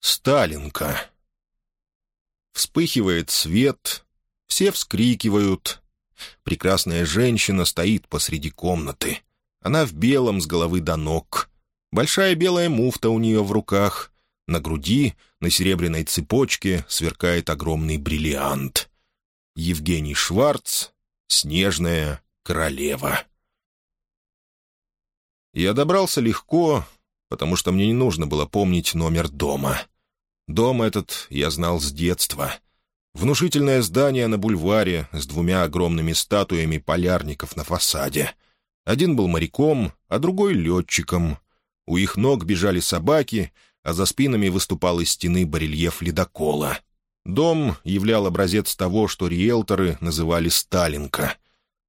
Сталинка. Вспыхивает свет, все вскрикивают. Прекрасная женщина стоит посреди комнаты. Она в белом с головы до ног. Большая белая муфта у нее в руках. На груди, на серебряной цепочке, сверкает огромный бриллиант. Евгений Шварц, «Снежная королева». Я добрался легко, потому что мне не нужно было помнить номер дома. Дом этот я знал с детства. Внушительное здание на бульваре с двумя огромными статуями полярников на фасаде. Один был моряком, а другой — летчиком. У их ног бежали собаки, а за спинами выступал из стены барельеф ледокола. Дом являл образец того, что риэлторы называли «Сталинка».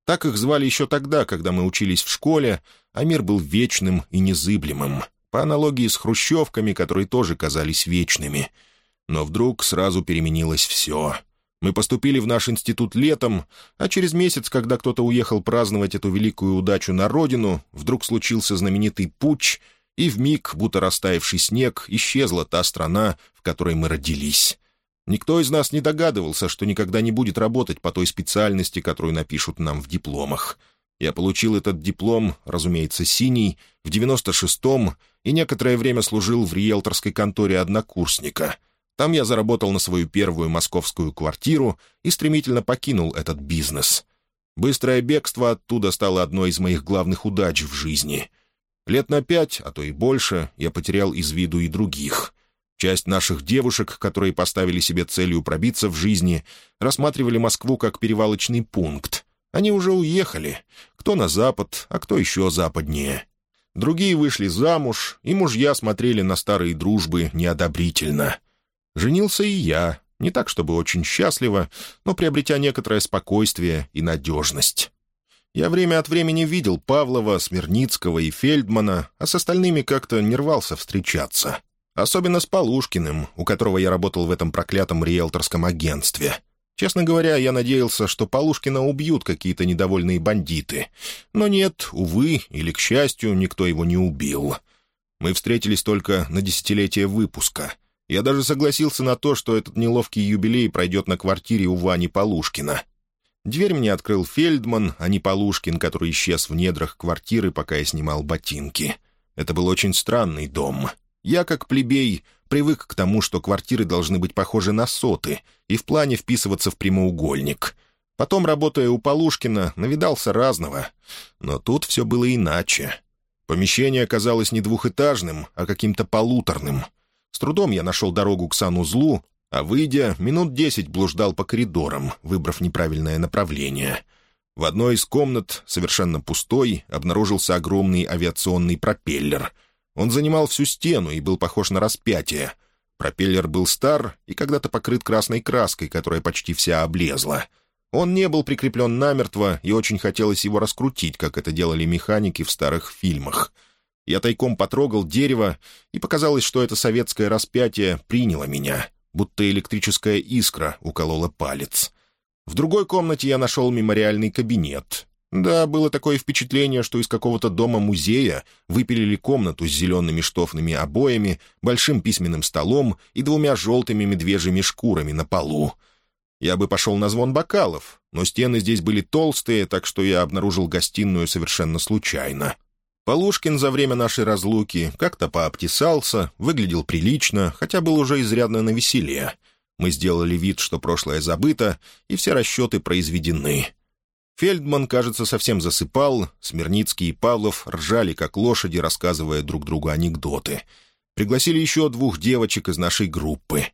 Так их звали еще тогда, когда мы учились в школе, а мир был вечным и незыблемым, по аналогии с хрущевками, которые тоже казались вечными. Но вдруг сразу переменилось все. Мы поступили в наш институт летом, а через месяц, когда кто-то уехал праздновать эту великую удачу на родину, вдруг случился знаменитый путч, и вмиг, будто растаявший снег, исчезла та страна, в которой мы родились. Никто из нас не догадывался, что никогда не будет работать по той специальности, которую напишут нам в дипломах. Я получил этот диплом, разумеется, синий, в 96-м, и некоторое время служил в риэлторской конторе однокурсника. Там я заработал на свою первую московскую квартиру и стремительно покинул этот бизнес. Быстрое бегство оттуда стало одной из моих главных удач в жизни. Лет на пять, а то и больше, я потерял из виду и других — Часть наших девушек, которые поставили себе целью пробиться в жизни, рассматривали Москву как перевалочный пункт. Они уже уехали. Кто на запад, а кто еще западнее. Другие вышли замуж, и мужья смотрели на старые дружбы неодобрительно. Женился и я, не так чтобы очень счастливо, но приобретя некоторое спокойствие и надежность. Я время от времени видел Павлова, Смирницкого и Фельдмана, а с остальными как-то не рвался встречаться. Особенно с Полушкиным, у которого я работал в этом проклятом риэлторском агентстве. Честно говоря, я надеялся, что Полушкина убьют какие-то недовольные бандиты. Но нет, увы, или, к счастью, никто его не убил. Мы встретились только на десятилетие выпуска. Я даже согласился на то, что этот неловкий юбилей пройдет на квартире у Вани Полушкина. Дверь мне открыл Фельдман, а не Полушкин, который исчез в недрах квартиры, пока я снимал ботинки. Это был очень странный дом. Я, как плебей, привык к тому, что квартиры должны быть похожи на соты и в плане вписываться в прямоугольник. Потом, работая у Полушкина, навидался разного. Но тут все было иначе. Помещение оказалось не двухэтажным, а каким-то полуторным. С трудом я нашел дорогу к санузлу, а, выйдя, минут десять блуждал по коридорам, выбрав неправильное направление. В одной из комнат, совершенно пустой, обнаружился огромный авиационный пропеллер — он занимал всю стену и был похож на распятие. Пропеллер был стар и когда-то покрыт красной краской, которая почти вся облезла. Он не был прикреплен намертво, и очень хотелось его раскрутить, как это делали механики в старых фильмах. Я тайком потрогал дерево, и показалось, что это советское распятие приняло меня, будто электрическая искра уколола палец. В другой комнате я нашел мемориальный кабинет, да, было такое впечатление, что из какого-то дома-музея выпилили комнату с зелеными штофными обоями, большим письменным столом и двумя желтыми медвежьими шкурами на полу. Я бы пошел на звон бокалов, но стены здесь были толстые, так что я обнаружил гостиную совершенно случайно. Полушкин за время нашей разлуки как-то пообтесался, выглядел прилично, хотя был уже изрядно навеселе. Мы сделали вид, что прошлое забыто, и все расчеты произведены — Фельдман, кажется, совсем засыпал, Смирницкий и Павлов ржали, как лошади, рассказывая друг другу анекдоты. Пригласили еще двух девочек из нашей группы.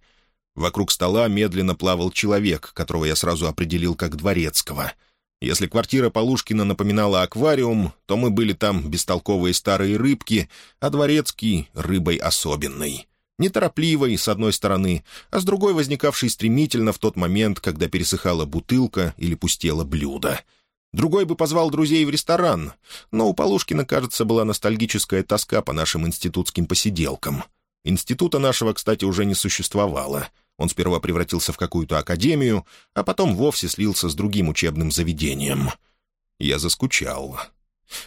Вокруг стола медленно плавал человек, которого я сразу определил как дворецкого. Если квартира Полушкина напоминала аквариум, то мы были там бестолковые старые рыбки, а дворецкий — рыбой особенной. Неторопливой, с одной стороны, а с другой возникавшей стремительно в тот момент, когда пересыхала бутылка или пустело блюдо — Другой бы позвал друзей в ресторан, но у Полушкина, кажется, была ностальгическая тоска по нашим институтским посиделкам. Института нашего, кстати, уже не существовало. Он сперва превратился в какую-то академию, а потом вовсе слился с другим учебным заведением. Я заскучал.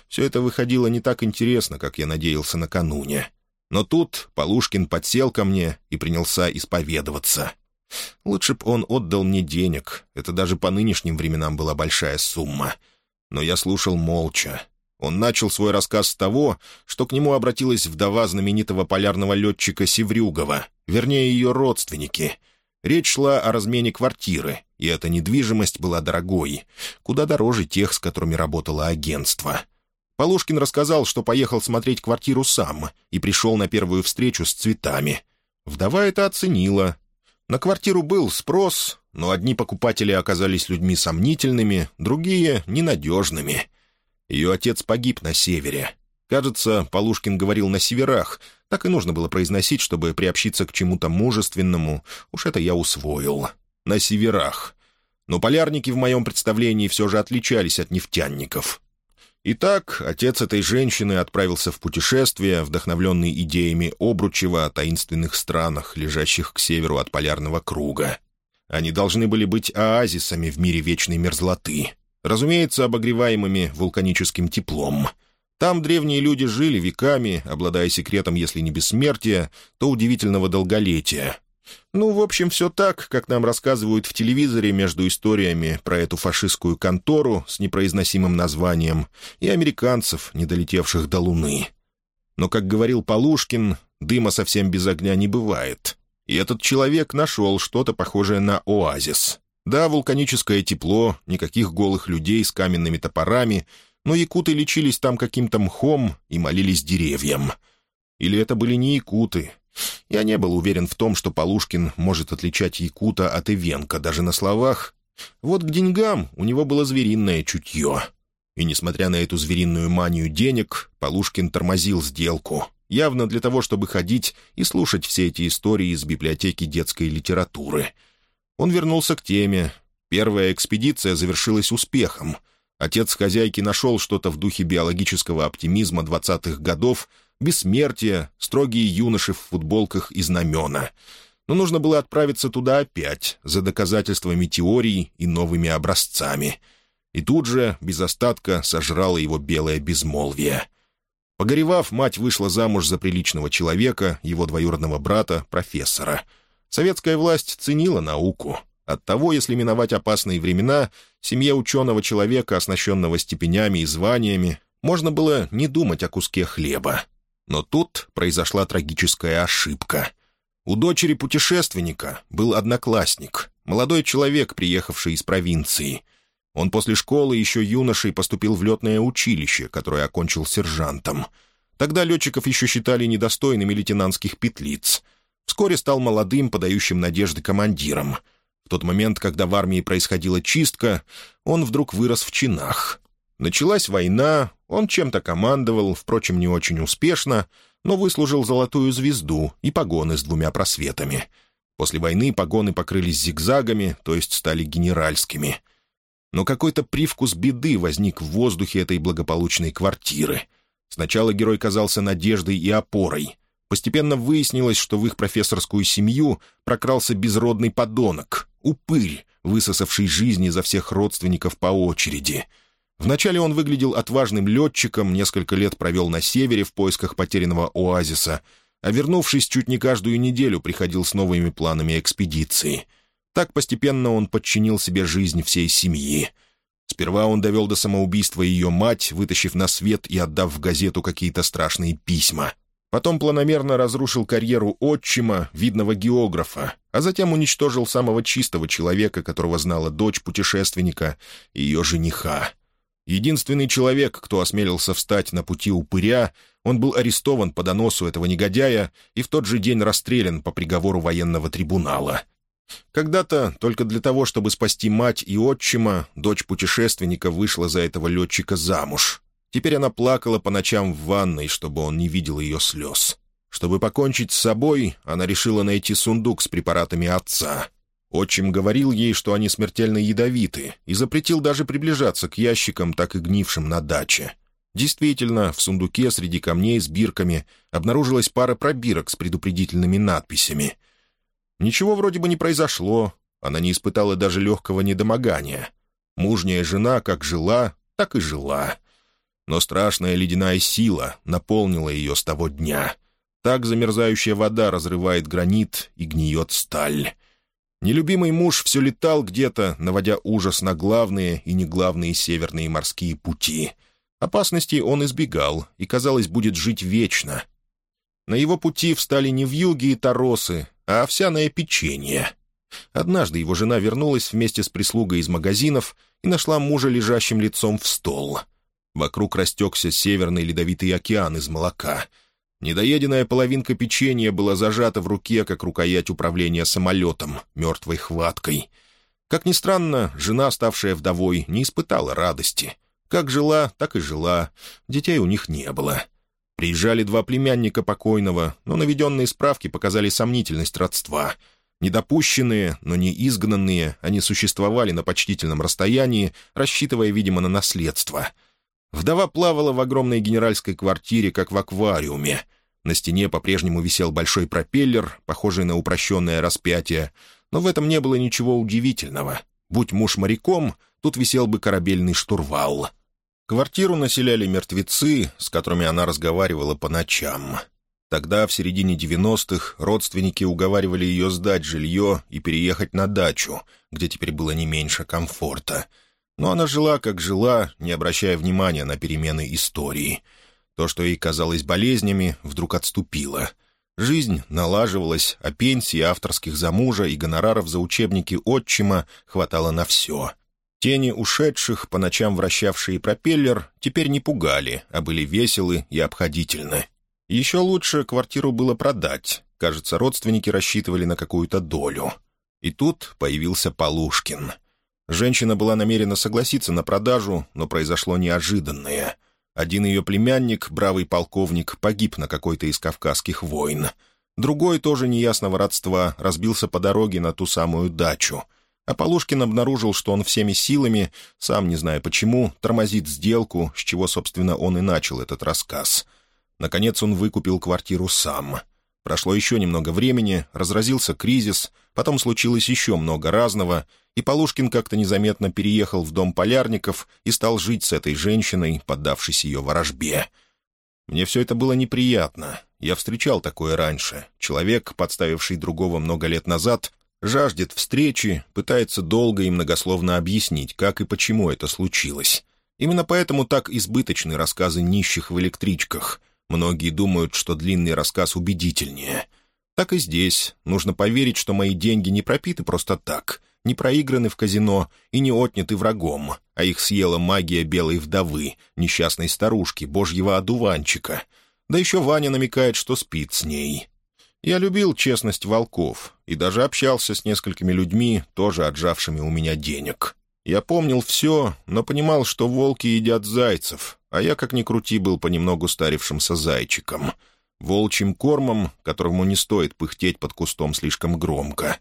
Все это выходило не так интересно, как я надеялся накануне. Но тут Полушкин подсел ко мне и принялся исповедоваться. Лучше б он отдал мне денег, это даже по нынешним временам была большая сумма. Но я слушал молча. Он начал свой рассказ с того, что к нему обратилась вдова знаменитого полярного летчика Севрюгова, вернее, ее родственники. Речь шла о размене квартиры, и эта недвижимость была дорогой, куда дороже тех, с которыми работало агентство. Полушкин рассказал, что поехал смотреть квартиру сам и пришел на первую встречу с цветами. Вдова это оценила. На квартиру был спрос, но одни покупатели оказались людьми сомнительными, другие — ненадежными. Ее отец погиб на севере. Кажется, Полушкин говорил на северах. Так и нужно было произносить, чтобы приобщиться к чему-то мужественному. Уж это я усвоил. На северах. Но полярники в моем представлении все же отличались от нефтяников. Итак, отец этой женщины отправился в путешествие, вдохновленный идеями Обручева о таинственных странах, лежащих к северу от полярного круга. Они должны были быть оазисами в мире вечной мерзлоты разумеется, обогреваемыми вулканическим теплом. Там древние люди жили веками, обладая секретом, если не бессмертия, то удивительного долголетия. Ну, в общем, все так, как нам рассказывают в телевизоре между историями про эту фашистскую контору с непроизносимым названием и американцев, не долетевших до Луны. Но, как говорил Полушкин, дыма совсем без огня не бывает. И этот человек нашел что-то похожее на оазис. Да, вулканическое тепло, никаких голых людей с каменными топорами, но якуты лечились там каким-то мхом и молились деревьям. Или это были не якуты? Я не был уверен в том, что Полушкин может отличать якута от ивенка даже на словах. Вот к деньгам у него было звериное чутье. И, несмотря на эту звериную манию денег, Полушкин тормозил сделку, явно для того, чтобы ходить и слушать все эти истории из библиотеки детской литературы — он вернулся к теме. Первая экспедиция завершилась успехом. Отец хозяйки нашел что-то в духе биологического оптимизма двадцатых годов, бессмертие, строгие юноши в футболках и знамена. Но нужно было отправиться туда опять, за доказательствами теорий и новыми образцами. И тут же, без остатка, сожрало его белое безмолвие. Погоревав, мать вышла замуж за приличного человека, его двоюродного брата, профессора — Советская власть ценила науку. Оттого, если миновать опасные времена, семье ученого человека, оснащенного степенями и званиями, можно было не думать о куске хлеба. Но тут произошла трагическая ошибка. У дочери путешественника был одноклассник, молодой человек, приехавший из провинции. Он после школы еще юношей поступил в летное училище, которое окончил сержантом. Тогда летчиков еще считали недостойными лейтенантских петлиц — Вскоре стал молодым, подающим надежды командиром. В тот момент, когда в армии происходила чистка, он вдруг вырос в чинах. Началась война, он чем-то командовал, впрочем, не очень успешно, но выслужил золотую звезду и погоны с двумя просветами. После войны погоны покрылись зигзагами, то есть стали генеральскими. Но какой-то привкус беды возник в воздухе этой благополучной квартиры. Сначала герой казался надеждой и опорой. Постепенно выяснилось, что в их профессорскую семью прокрался безродный подонок, упырь, высосавший жизни за всех родственников по очереди. Вначале он выглядел отважным летчиком, несколько лет провел на севере в поисках потерянного оазиса, а вернувшись чуть не каждую неделю, приходил с новыми планами экспедиции. Так постепенно он подчинил себе жизнь всей семьи. Сперва он довел до самоубийства ее мать, вытащив на свет и отдав в газету какие-то страшные письма. Потом планомерно разрушил карьеру отчима, видного географа, а затем уничтожил самого чистого человека, которого знала дочь путешественника и ее жениха. Единственный человек, кто осмелился встать на пути упыря, он был арестован по доносу этого негодяя и в тот же день расстрелян по приговору военного трибунала. Когда-то, только для того, чтобы спасти мать и отчима, дочь путешественника вышла за этого летчика замуж. Теперь она плакала по ночам в ванной, чтобы он не видел ее слез. Чтобы покончить с собой, она решила найти сундук с препаратами отца. Отчим говорил ей, что они смертельно ядовиты, и запретил даже приближаться к ящикам, так и гнившим на даче. Действительно, в сундуке среди камней с бирками обнаружилась пара пробирок с предупредительными надписями. Ничего вроде бы не произошло, она не испытала даже легкого недомогания. Мужняя жена как жила, так и жила — но страшная ледяная сила наполнила ее с того дня. Так замерзающая вода разрывает гранит и гниет сталь. Нелюбимый муж все летал где-то, наводя ужас на главные и неглавные северные морские пути. Опасностей он избегал и, казалось, будет жить вечно. На его пути встали не вьюги и торосы, а овсяное печенье. Однажды его жена вернулась вместе с прислугой из магазинов и нашла мужа лежащим лицом в стол. Вокруг растекся северный ледовитый океан из молока — Недоеденная половинка печенья была зажата в руке, как рукоять управления самолетом, мертвой хваткой. Как ни странно, жена, ставшая вдовой, не испытала радости. Как жила, так и жила. Детей у них не было. Приезжали два племянника покойного, но наведенные справки показали сомнительность родства. Недопущенные, но не изгнанные, они существовали на почтительном расстоянии, рассчитывая, видимо, на наследство — Вдова плавала в огромной генеральской квартире, как в аквариуме. На стене по-прежнему висел большой пропеллер, похожий на упрощенное распятие, но в этом не было ничего удивительного. Будь муж моряком, тут висел бы корабельный штурвал. Квартиру населяли мертвецы, с которыми она разговаривала по ночам. Тогда, в середине девяностых, родственники уговаривали ее сдать жилье и переехать на дачу, где теперь было не меньше комфорта — но она жила, как жила, не обращая внимания на перемены истории. То, что ей казалось болезнями, вдруг отступило. Жизнь налаживалась, а пенсии авторских за мужа и гонораров за учебники отчима хватало на все. Тени ушедших, по ночам вращавшие пропеллер, теперь не пугали, а были веселы и обходительны. Еще лучше квартиру было продать. Кажется, родственники рассчитывали на какую-то долю. И тут появился Полушкин — Женщина была намерена согласиться на продажу, но произошло неожиданное. Один ее племянник, бравый полковник, погиб на какой-то из кавказских войн. Другой, тоже неясного родства, разбился по дороге на ту самую дачу. А Полушкин обнаружил, что он всеми силами, сам не зная почему, тормозит сделку, с чего, собственно, он и начал этот рассказ. Наконец он выкупил квартиру сам. Прошло еще немного времени, разразился кризис, потом случилось еще много разного, и Полушкин как-то незаметно переехал в дом полярников и стал жить с этой женщиной, поддавшись ее ворожбе. Мне все это было неприятно. Я встречал такое раньше. Человек, подставивший другого много лет назад, жаждет встречи, пытается долго и многословно объяснить, как и почему это случилось. Именно поэтому так избыточны рассказы нищих в электричках. Многие думают, что длинный рассказ убедительнее. Так и здесь. Нужно поверить, что мои деньги не пропиты просто так, не проиграны в казино и не отняты врагом, а их съела магия белой вдовы, несчастной старушки, божьего одуванчика. Да еще Ваня намекает, что спит с ней. Я любил честность волков и даже общался с несколькими людьми, тоже отжавшими у меня денег. Я помнил все, но понимал, что волки едят зайцев, а я, как ни крути, был понемногу старившимся зайчиком. Волчьим кормом, которому не стоит пыхтеть под кустом слишком громко.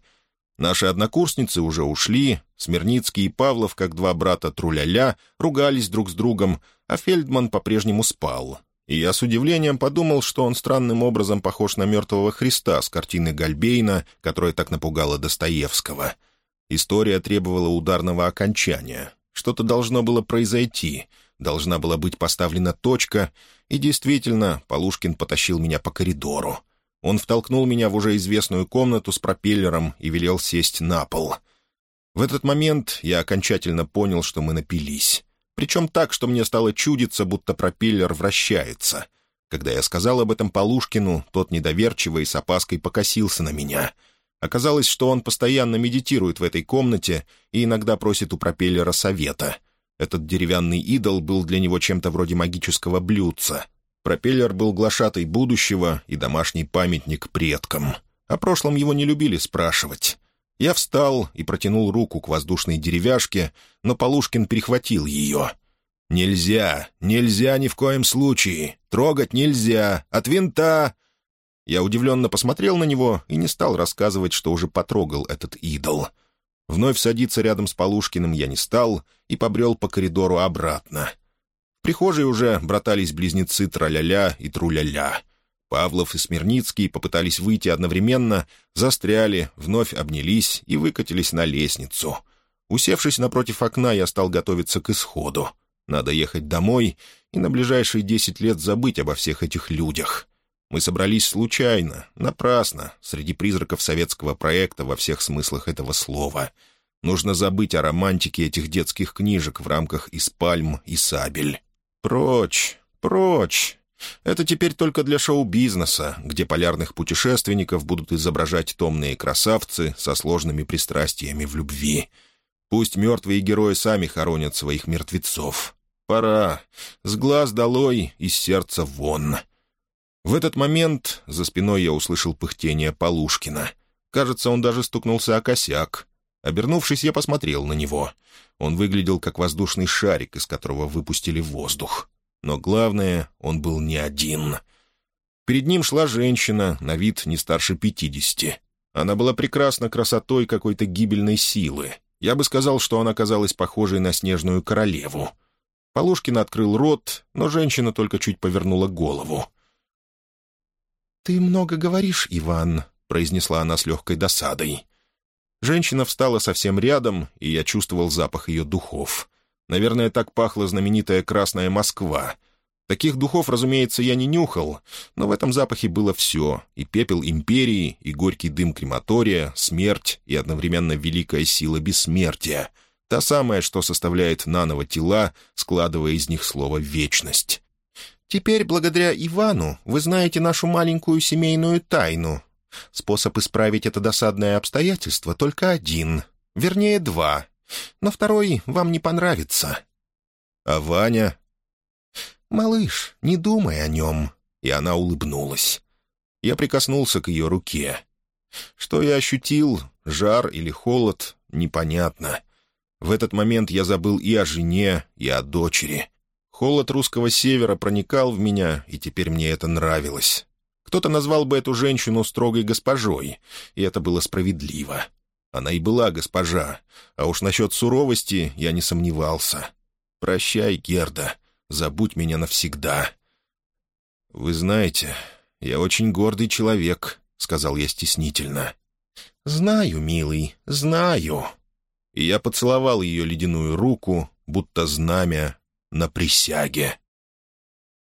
Наши однокурсницы уже ушли, Смирницкий и Павлов, как два брата Труляля, ругались друг с другом, а Фельдман по-прежнему спал. И я с удивлением подумал, что он странным образом похож на мертвого Христа с картины Гальбейна, которая так напугала Достоевского — История требовала ударного окончания. Что-то должно было произойти, должна была быть поставлена точка, и действительно, Полушкин потащил меня по коридору. Он втолкнул меня в уже известную комнату с пропеллером и велел сесть на пол. В этот момент я окончательно понял, что мы напились. Причем так, что мне стало чудиться, будто пропеллер вращается. Когда я сказал об этом Полушкину, тот недоверчиво и с опаской покосился на меня — Оказалось, что он постоянно медитирует в этой комнате и иногда просит у пропеллера совета. Этот деревянный идол был для него чем-то вроде магического блюдца. Пропеллер был глашатой будущего и домашний памятник предкам. О прошлом его не любили спрашивать. Я встал и протянул руку к воздушной деревяшке, но Полушкин перехватил ее. «Нельзя! Нельзя ни в коем случае! Трогать нельзя! От винта! Я удивленно посмотрел на него и не стал рассказывать, что уже потрогал этот идол. Вновь садиться рядом с Полушкиным я не стал и побрел по коридору обратно. В прихожей уже братались близнецы Траля-ля и Труля-ля. Павлов и Смирницкий попытались выйти одновременно, застряли, вновь обнялись и выкатились на лестницу. Усевшись напротив окна, я стал готовиться к исходу. Надо ехать домой и на ближайшие десять лет забыть обо всех этих людях. Мы собрались случайно, напрасно, среди призраков советского проекта во всех смыслах этого слова. Нужно забыть о романтике этих детских книжек в рамках «Из пальм» и «Сабель». Прочь, прочь. Это теперь только для шоу-бизнеса, где полярных путешественников будут изображать томные красавцы со сложными пристрастиями в любви. Пусть мертвые герои сами хоронят своих мертвецов. Пора. С глаз долой, из сердца вон. В этот момент за спиной я услышал пыхтение Полушкина. Кажется, он даже стукнулся о косяк. Обернувшись, я посмотрел на него. Он выглядел как воздушный шарик, из которого выпустили воздух. Но главное, он был не один. Перед ним шла женщина, на вид не старше пятидесяти. Она была прекрасна красотой какой-то гибельной силы. Я бы сказал, что она казалась похожей на снежную королеву. Полушкин открыл рот, но женщина только чуть повернула голову. «Ты много говоришь, Иван», — произнесла она с легкой досадой. Женщина встала совсем рядом, и я чувствовал запах ее духов. Наверное, так пахла знаменитая «Красная Москва». Таких духов, разумеется, я не нюхал, но в этом запахе было все — и пепел империи, и горький дым крематория, смерть и одновременно великая сила бессмертия. Та самая, что составляет наново тела, складывая из них слово «вечность». «Теперь, благодаря Ивану, вы знаете нашу маленькую семейную тайну. Способ исправить это досадное обстоятельство только один, вернее, два — но второй вам не понравится». «А Ваня?» «Малыш, не думай о нем». И она улыбнулась. Я прикоснулся к ее руке. Что я ощутил, жар или холод, непонятно. В этот момент я забыл и о жене, и о дочери. Холод русского севера проникал в меня, и теперь мне это нравилось. Кто-то назвал бы эту женщину строгой госпожой, и это было справедливо. Она и была госпожа, а уж насчет суровости я не сомневался. «Прощай, Герда, забудь меня навсегда». «Вы знаете, я очень гордый человек», — сказал я стеснительно. «Знаю, милый, знаю». И я поцеловал ее ледяную руку, будто знамя на присяге.